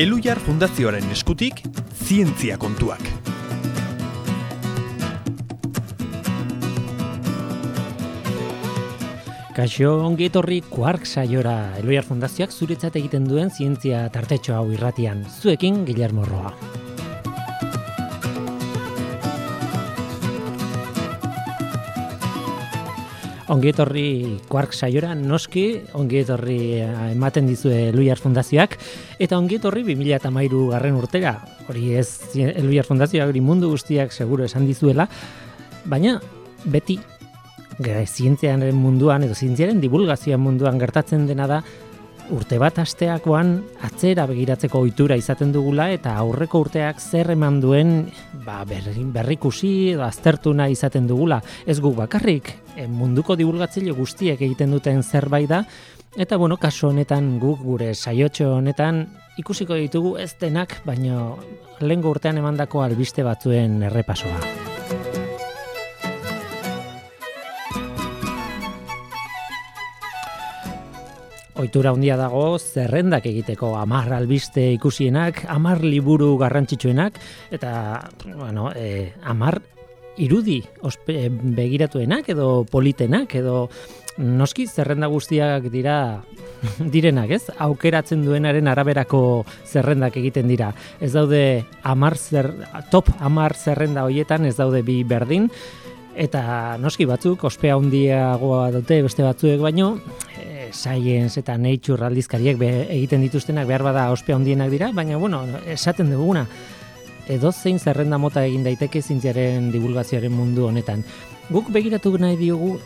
Elujar Fundazioaren eskutik, zientzia kontuak. Kaixo ongi etorri Quark saiora Elujar Fundazioak zuretzat egiten duen zientzia tartetxo hau irratian. Zuekin Guillermo Roa. Ongi etorri Quark saiora noski ongi etorri eh, ematen dizue Elujar Fundazioak eta ongi etorri 2013 garren urtera. Hori ez Elujar Fundazioak hori mundu guztiak seguro esan dizuela, baina beti gara, zientziaren munduan edo zientziaren divulgazioan munduan gertatzen dena da urte bat asteakoan atzera begiratzeko ohitura izaten dugula eta aurreko urteak zer eman duen ba, berrikusi edo aztertuna izaten dugula. Ez guk bakarrik, e, munduko divulgatzaile guztiek egiten duten zerbait da, eta bueno, kasu honetan guk gure saiotxo honetan ikusiko ditugu ez denak, baino lehengo urtean emandako albiste batzuen errepasoa. Oitura handia dago zerrendak egiteko amar albiste ikusienak, amar liburu garrantzitsuenak, eta, bueno, e, amar irudi ospe, begiratuenak edo politenak edo noski zerrenda guztiak dira direnak, ez? Aukeratzen duenaren araberako zerrendak egiten dira. Ez daude amar zer, top amar zerrenda hoietan ez daude bi berdin, eta noski batzuk ospea handiagoa dute beste batzuek baino Science eta Nature aldizkariek be, egiten dituztenak behar bada ospea hondienak dira, baina bueno, esaten duguna edo zein zerrenda mota egin daiteke zintziaren divulgazioaren mundu honetan. Guk begiratu nahi diogu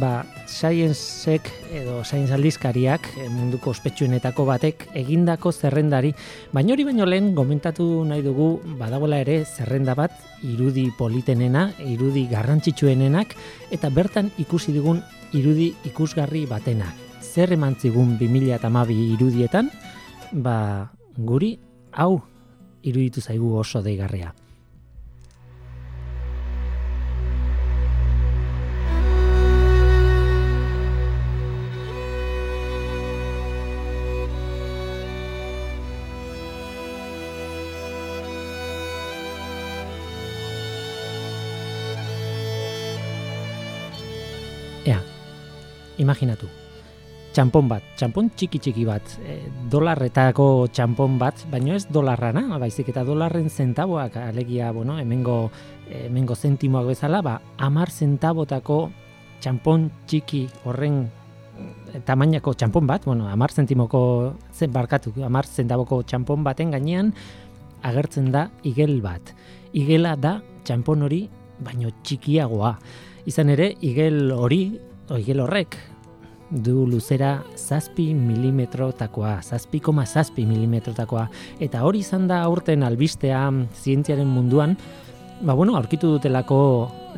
ba, Sciencek edo Science aldizkariak eh, munduko ospetsuenetako batek egindako zerrendari, baina hori baino lehen gomentatu nahi dugu badagoela ere zerrenda bat irudi politenena, irudi garrantzitsuenenak eta bertan ikusi dugun irudi ikusgarri batenak zer eman zigun 2008 irudietan, ba, guri, hau, iruditu zaigu oso deigarria. Ea, imaginatu, txampon bat, txampon txiki txiki bat, e, dolarretako txampon bat, baino ez dolarrana, baizik eta dolarren zentaboak, alegia, bueno, hemengo, hemengo zentimoak bezala, ba, amar zentabotako txampon txiki horren e, tamainako txampon bat, bueno, amar zentimoko zen barkatu, amar zentaboko txampon baten gainean agertzen da igel bat. Igela da txampon hori, baino txikiagoa. Izan ere, igel hori, o igel horrek, du luzera zazpi milimetrotakoa, zazpi koma zazpi milimetrotakoa, eta hori izan da aurten albistea zientziaren munduan, ba bueno, aurkitu dutelako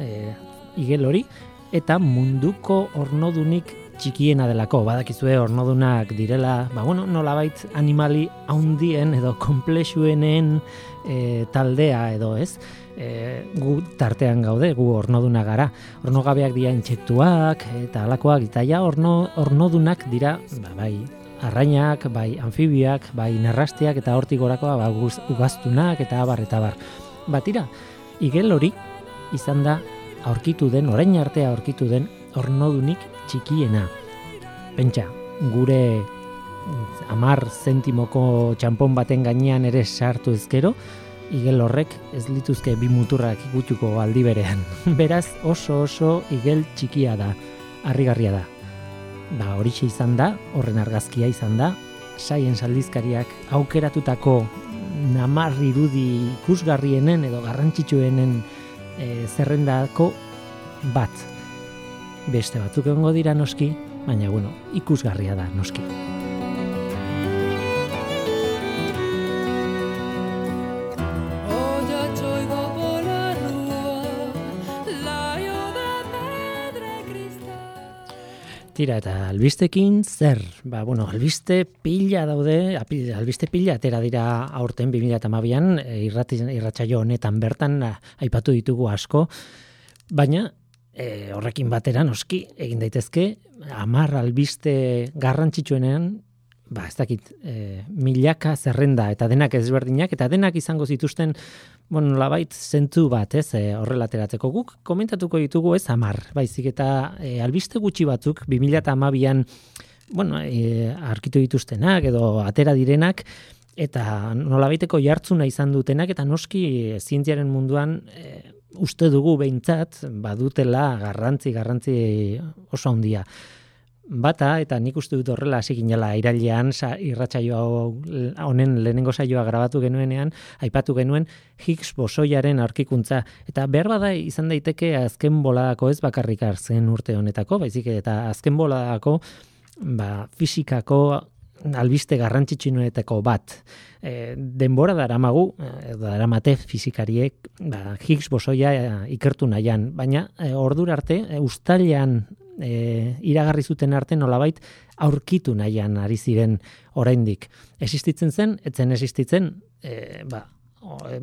e, igel hori, eta munduko ornodunik txikiena delako, badakizue ornodunak direla, ba bueno, nolabait animali haundien edo komplexuenen e, taldea edo ez, e, gu tartean gaude, gu ornoduna gara. Ornogabeak dira intsektuak eta alakoak, eta ja orno, ornodunak dira, ba, bai, arrainak, bai, anfibiak, bai, nerrastiak eta hortik gorakoa, ba, ugaztunak eta abar eta bar. Batira, igel hori izan da aurkitu den, orain artea aurkitu den, ornodunik txikiena. Pentsa, gure amar zentimoko txampon baten gainean ere sartu ezkero, igel horrek ez lituzke bi muturrak ikutuko aldi berean. Beraz oso oso igel txikia da, harrigarria da. Ba hori izan da, horren argazkia izan da, saien saldizkariak aukeratutako namar irudi ikusgarrienen edo garrantzitsuenen e, zerrendako bat. Beste batzuk egongo dira noski, baina bueno, ikusgarria da noski. Tira, eta albistekin zer? Ba, bueno, albiste pila daude, albiste pila atera dira aurten 2008an, e, irratsaio honetan bertan aipatu ditugu asko, baina e, horrekin batera noski egin daitezke, amar albiste garrantzitsuenean ba, ez dakit, e, milaka zerrenda eta denak ezberdinak eta denak izango zituzten bueno, labait zentu bat, ez, e, horrelateratzeko guk komentatuko ditugu ez amar, baizik eta e, albiste gutxi batzuk 2012an bueno, e, arkitu dituztenak edo atera direnak eta nolabaiteko jartzuna izan dutenak eta noski e, zientziaren munduan e, uste dugu behintzat badutela garrantzi garrantzi oso handia. Bata eta nik uste dut horrela hasi ginela irailean sa irratsaio honen lehenengo saioa grabatu genuenean aipatu genuen Higgs bosoiaren aurkikuntza. Eta behar bada izan daiteke azken boladako ez bakarrik zen urte honetako baizik eta azken boladako ba, fisikako albiste garrantzitsuenetako bat e, denbora daramagu e, daramate fizikariek ba, Higgs bosoia e, ikertu nahian baina e, ordura arte e, ustailean e, iragarri zuten arte nolabait aurkitu nahian ari ziren oraindik. Existitzen zen, etzen existitzen, e, ba,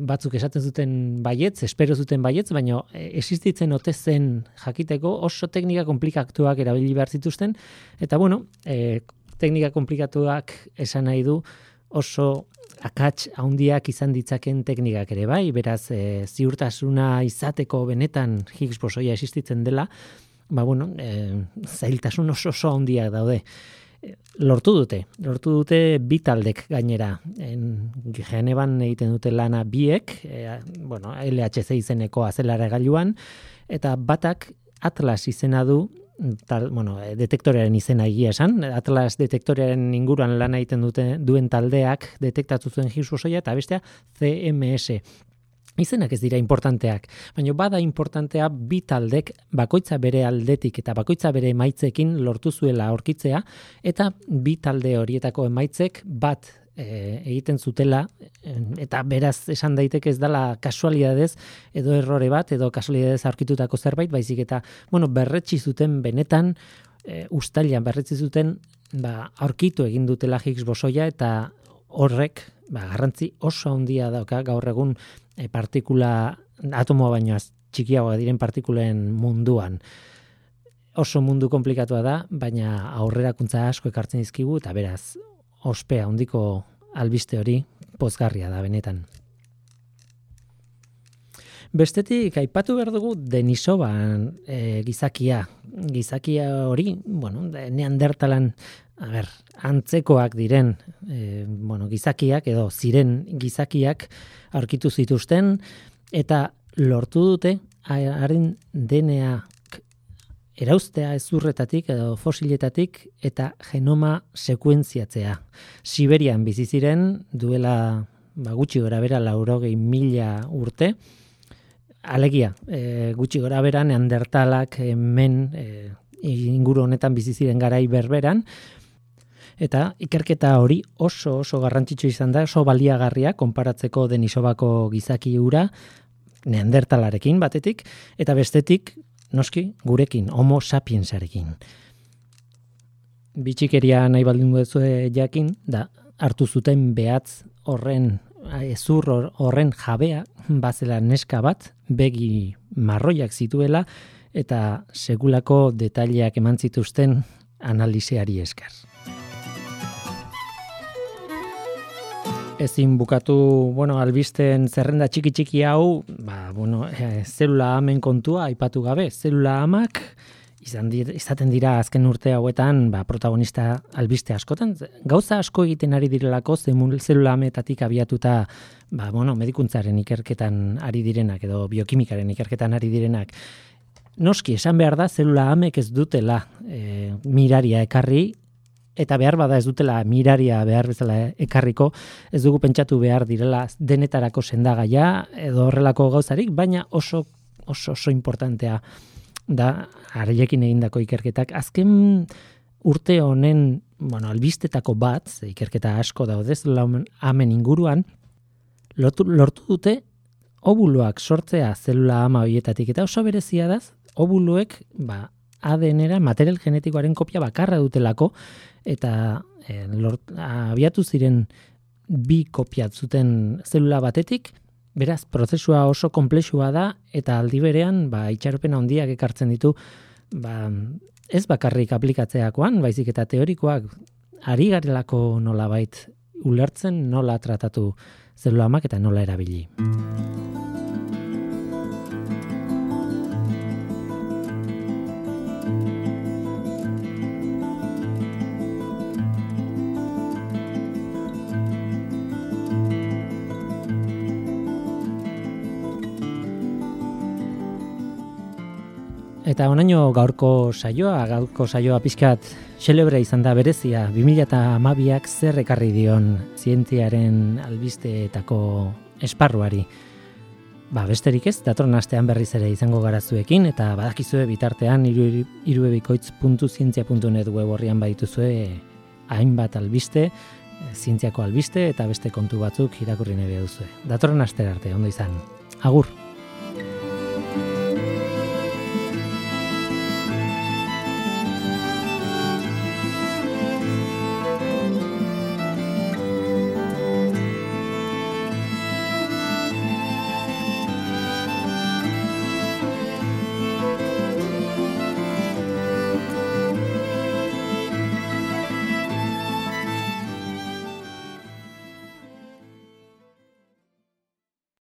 batzuk esaten zuten baietz, espero zuten baietz, baina existitzen ote zen jakiteko oso teknika komplikatuak erabili behar zituzten, eta bueno, e, teknika komplikatuak esan nahi du oso akats handiak izan ditzaken teknikak ere bai, beraz e, ziurtasuna izateko benetan Higgs bosoia existitzen dela, ba, bueno, e, zailtasun oso oso handia daude. Eh, lortu dute, lortu dute bi taldek gainera. En, Geneban egiten dute lana biek, e, bueno, LHC izeneko azelara gailuan, eta batak Atlas izena du, tal, bueno, detektorearen izena egia esan, Atlas detektorearen inguruan lana egiten dute duen taldeak detektatu zuen jizuzoia, eta bestea CMS, Izenak ez dira importanteak, baina bada importantea bi taldek bakoitza bere aldetik eta bakoitza bere emaitzekin lortu zuela aurkitzea eta bi talde horietako emaitzek bat e, egiten zutela eta beraz esan daiteke ez dela kasualidadez edo errore bat edo kasualidadez aurkitutako zerbait baizik eta bueno berretsi zuten benetan e, ustailan berretsi zuten ba aurkitu egin dutela Higgs bosoia eta horrek ba, garrantzi oso handia dauka gaur egun e, partikula atomoa baino txikiagoa diren partikulen munduan. Oso mundu komplikatua da, baina aurrerakuntza asko ekartzen dizkigu eta beraz ospea handiko albiste hori pozgarria da benetan. Bestetik aipatu behar dugu Denisoban e, gizakia. Gizakia hori, bueno, neandertalan a ber, antzekoak diren e, bueno, gizakiak edo ziren gizakiak aurkitu zituzten eta lortu dute haren DNA erauztea ezurretatik edo fosiletatik eta genoma sekuentziatzea. Siberian bizi ziren duela ba, gutxi gora bera laurogei mila urte, alegia, e, gutxi gora bera neandertalak hemen e, inguru honetan bizi ziren garai berberan, Eta ikerketa hori oso oso garrantzitsu izan da, oso baliagarria konparatzeko denisobako gizaki ura neandertalarekin batetik, eta bestetik, noski, gurekin, homo sapiensarekin. Bitxikeria nahi baldin duzu jakin, da hartu zuten behatz horren ezur horren jabea, bazela neska bat, begi marroiak zituela, eta segulako detaileak eman zituzten analiseari esker. Ezin bukatu, bueno, albisten zerrenda txiki txiki hau, ba, bueno, e, zelula amen kontua aipatu gabe, zelula amak izan dira, izaten dira azken urte hauetan, ba, protagonista albiste askotan, gauza asko egiten ari direlako zelula ametatik abiatuta, ba, bueno, medikuntzaren ikerketan ari direnak edo biokimikaren ikerketan ari direnak. Noski, esan behar da, zelula amek ez dutela e, miraria ekarri, eta behar bada ez dutela miraria behar bezala ekarriko, ez dugu pentsatu behar direla denetarako sendagaia edo horrelako gauzarik, baina oso oso oso importantea da harekin egindako ikerketak. Azken urte honen, bueno, albistetako bat, ikerketa asko daudez, amen inguruan, lortu, lortu dute obuloak sortzea zelula ama horietatik, eta oso berezia da, obuluek, ba, ADN-era material genetikoaren kopia bakarra dutelako, eta e, abiatu ziren bi kopiat zuten zelula batetik, beraz, prozesua oso komplexua da, eta aldi berean, ba, itxaropen handiak ekartzen ditu, ba, ez bakarrik aplikatzeakoan, baizik eta teorikoak ari garelako nola bait ulertzen nola tratatu zelulamak eta nola erabili. Eta onaino gaurko saioa, gaurko saioa pixkat xelebre izan da berezia, 2008ak zer ekarri dion zientziaren albisteetako esparruari. Ba, besterik ez, datorren astean berriz ere izango garazuekin, eta badakizue bitartean irubebikoitz.zientzia.net web horrian badituzue hainbat albiste, zientziako albiste eta beste kontu batzuk irakurri nahi duzue. Datorren astera arte, ondo izan. Agur!